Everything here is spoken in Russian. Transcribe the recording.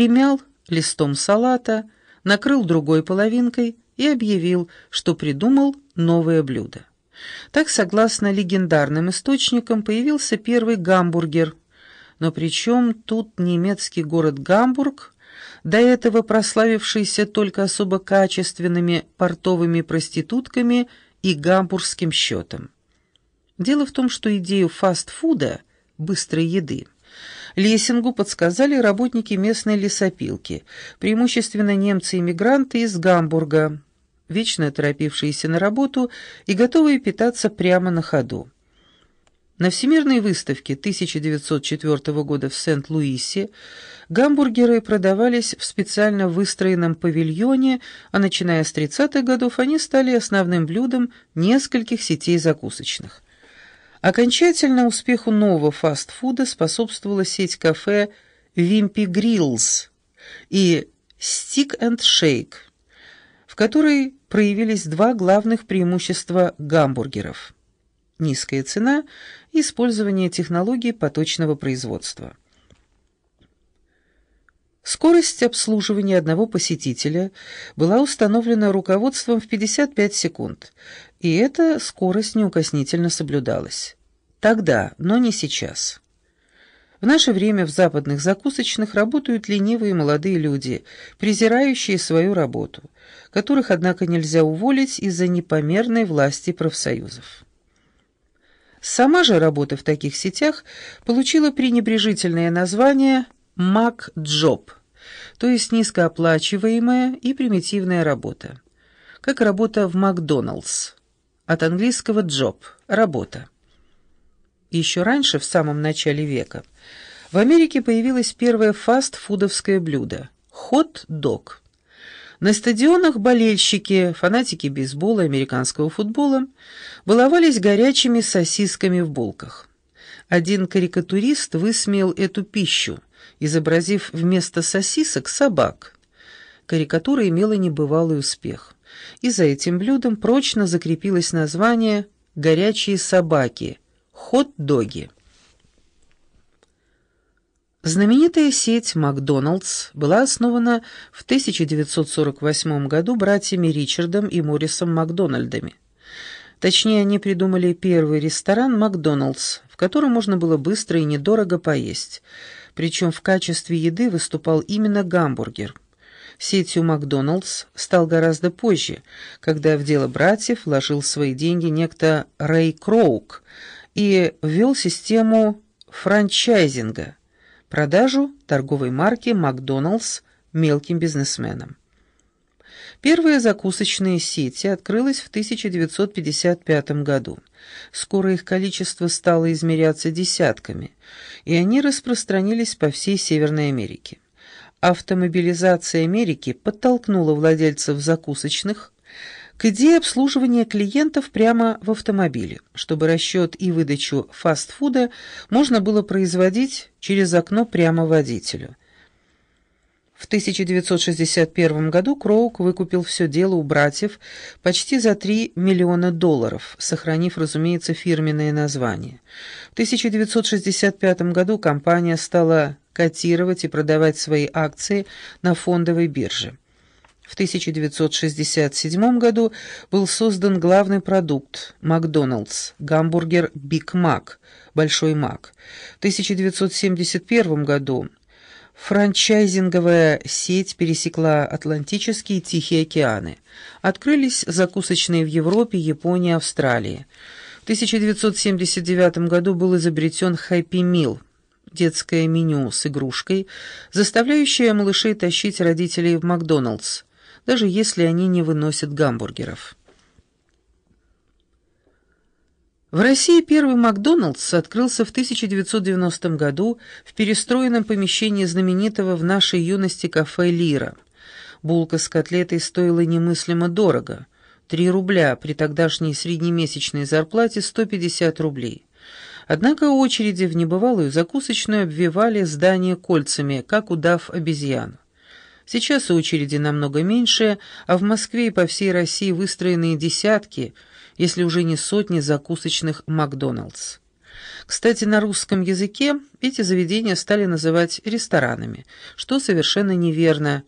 примял листом салата, накрыл другой половинкой и объявил, что придумал новое блюдо. Так, согласно легендарным источникам, появился первый гамбургер. Но причем тут немецкий город Гамбург, до этого прославившийся только особо качественными портовыми проститутками и гамбургским счетом. Дело в том, что идею фастфуда, быстрой еды, Лессингу подсказали работники местной лесопилки, преимущественно немцы-иммигранты из Гамбурга, вечно торопившиеся на работу и готовые питаться прямо на ходу. На Всемирной выставке 1904 года в Сент-Луисе гамбургеры продавались в специально выстроенном павильоне, а начиная с 30-х годов они стали основным блюдом нескольких сетей закусочных. Окончательно успеху нового фастфуда способствовала сеть кафе «Вимпи Гриллс» и «Стик энд Шейк», в которой проявились два главных преимущества гамбургеров – низкая цена и использование технологий поточного производства. Скорость обслуживания одного посетителя была установлена руководством в 55 секунд, и эта скорость неукоснительно соблюдалась. Тогда, но не сейчас. В наше время в западных закусочных работают ленивые молодые люди, презирающие свою работу, которых, однако, нельзя уволить из-за непомерной власти профсоюзов. Сама же работа в таких сетях получила пренебрежительное название «мак-джоб», то есть низкооплачиваемая и примитивная работа, как работа в Макдоналдс, от английского «джоб» – «работа». Еще раньше, в самом начале века, в Америке появилось первое фастфудовское блюдо – хот-дог. На стадионах болельщики, фанатики бейсбола и американского футбола баловались горячими сосисками в булках. Один карикатурист высмеял эту пищу, изобразив вместо сосисок собак. Карикатура имела небывалый успех, и за этим блюдом прочно закрепилось название «горячие собаки», Хот-доги. Знаменитая сеть «Макдоналдс» была основана в 1948 году братьями Ричардом и Моррисом Макдональдами. Точнее, они придумали первый ресторан «Макдоналдс», в котором можно было быстро и недорого поесть. Причем в качестве еды выступал именно гамбургер. Сетью «Макдоналдс» стал гораздо позже, когда в дело братьев вложил свои деньги некто Рэй Кроук – и ввел систему франчайзинга, продажу торговой марки «Макдоналдс» мелким бизнесменам. Первая закусочная сеть открылась в 1955 году. Скоро их количество стало измеряться десятками, и они распространились по всей Северной Америке. Автомобилизация Америки подтолкнула владельцев закусочных к идее обслуживания клиентов прямо в автомобиле, чтобы расчет и выдачу фастфуда можно было производить через окно прямо водителю. В 1961 году Кроук выкупил все дело у братьев почти за 3 миллиона долларов, сохранив, разумеется, фирменное название. В 1965 году компания стала котировать и продавать свои акции на фондовой бирже. В 1967 году был создан главный продукт – Макдоналдс, гамбургер Биг Мак, Большой Мак. В 1971 году франчайзинговая сеть пересекла Атлантические и Тихие океаны. Открылись закусочные в Европе, Японии, Австралии. В 1979 году был изобретен Happy Meal – детское меню с игрушкой, заставляющее малышей тащить родителей в Макдоналдс – даже если они не выносят гамбургеров. В России первый «Макдоналдс» открылся в 1990 году в перестроенном помещении знаменитого в нашей юности кафе «Лира». Булка с котлетой стоила немыслимо дорого – 3 рубля, при тогдашней среднемесячной зарплате 150 рублей. Однако очереди в небывалую закусочную обвивали здание кольцами, как удав обезьяну. Сейчас очереди намного меньше, а в Москве и по всей России выстроены десятки, если уже не сотни закусочных «Макдоналдс». Кстати, на русском языке эти заведения стали называть ресторанами, что совершенно неверно,